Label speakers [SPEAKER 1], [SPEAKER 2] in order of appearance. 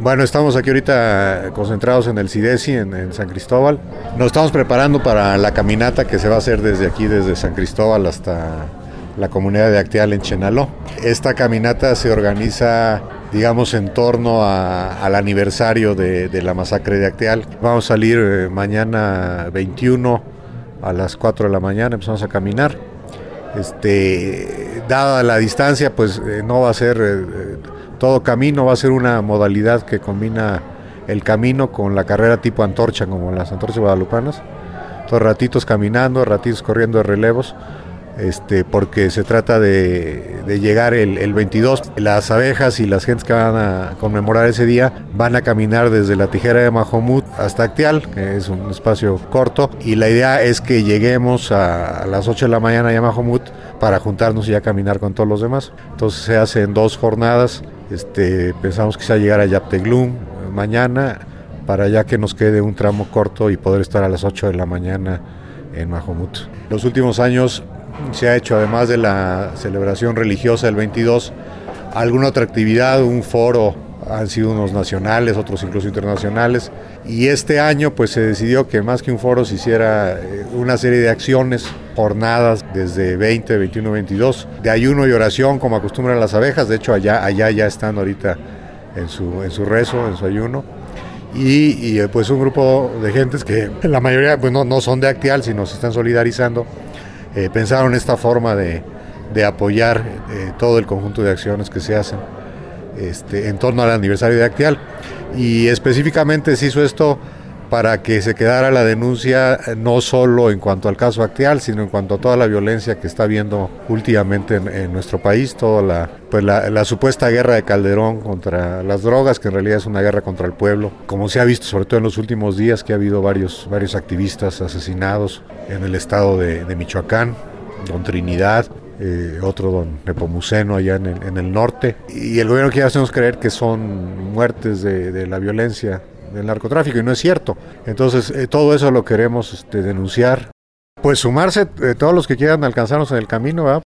[SPEAKER 1] Bueno, estamos aquí ahorita concentrados en el CIDESI, en, San Cristóbal. Nos estamos preparando para la caminata que se va a hacer desde aquí, desde San Cristóbal hasta la comunidad de Acteal en Chenaló. Esta caminata se organiza, digamos, en torno al aniversario de, de, la masacre de Acteal. Vamos a salir eh, mañana 21 a las 4 de la mañana, empezamos a caminar. Este, dada la distancia, pues eh, no va a ser eh, todo camino, va a ser una modalidad que combina el camino con la carrera tipo antorcha, como las antorchas guadalupanas. Todos ratitos caminando, ratitos corriendo de relevos este, porque se trata de, llegar el, el, 22. Las abejas y las gentes que van a conmemorar ese día van a caminar desde la tijera de Mahomut hasta Actial, que es un espacio corto, y la idea es que lleguemos a, las 8 de la mañana a Mahomut para juntarnos y a caminar con todos los demás. Entonces se hacen dos jornadas, este, pensamos quizá llegar a Yapteglum mañana, para ya que nos quede un tramo corto y poder estar a las 8 de la mañana en Mahomut. Los últimos años se ha hecho, además de la celebración religiosa del 22, alguna otra actividad, un foro, han sido unos nacionales, otros incluso internacionales, y este año pues se decidió que más que un foro se hiciera una serie de acciones, jornadas desde 20, 21, 22, de ayuno y oración como acostumbran las abejas, de hecho allá, allá ya están ahorita en su, en su rezo, en su ayuno, y, y pues un grupo de gentes que la mayoría pues no, no son de Actial, sino se están solidarizando eh, pensaron esta forma de, de apoyar eh, todo el conjunto de acciones que se hacen este, en torno al aniversario de Actial. Y específicamente se hizo esto para que se quedara la denuncia no solo en cuanto al caso Actial, sino en cuanto a toda la violencia que está habiendo últimamente en, nuestro país, toda la, pues la, supuesta guerra de Calderón contra las drogas, que en realidad es una guerra contra el pueblo, como se ha visto sobre todo en los últimos días, que ha habido varios, varios activistas asesinados en el estado de, de Michoacán, don Trinidad, eh, otro don Nepomuceno allá en el, en el, norte. Y el gobierno quiere hacernos creer que son muertes de, de la violencia del narcotráfico y no es cierto. Entonces, eh, todo eso lo queremos este, denunciar. Pues sumarse eh, todos los que quieran alcanzarnos en el camino, ¿verdad?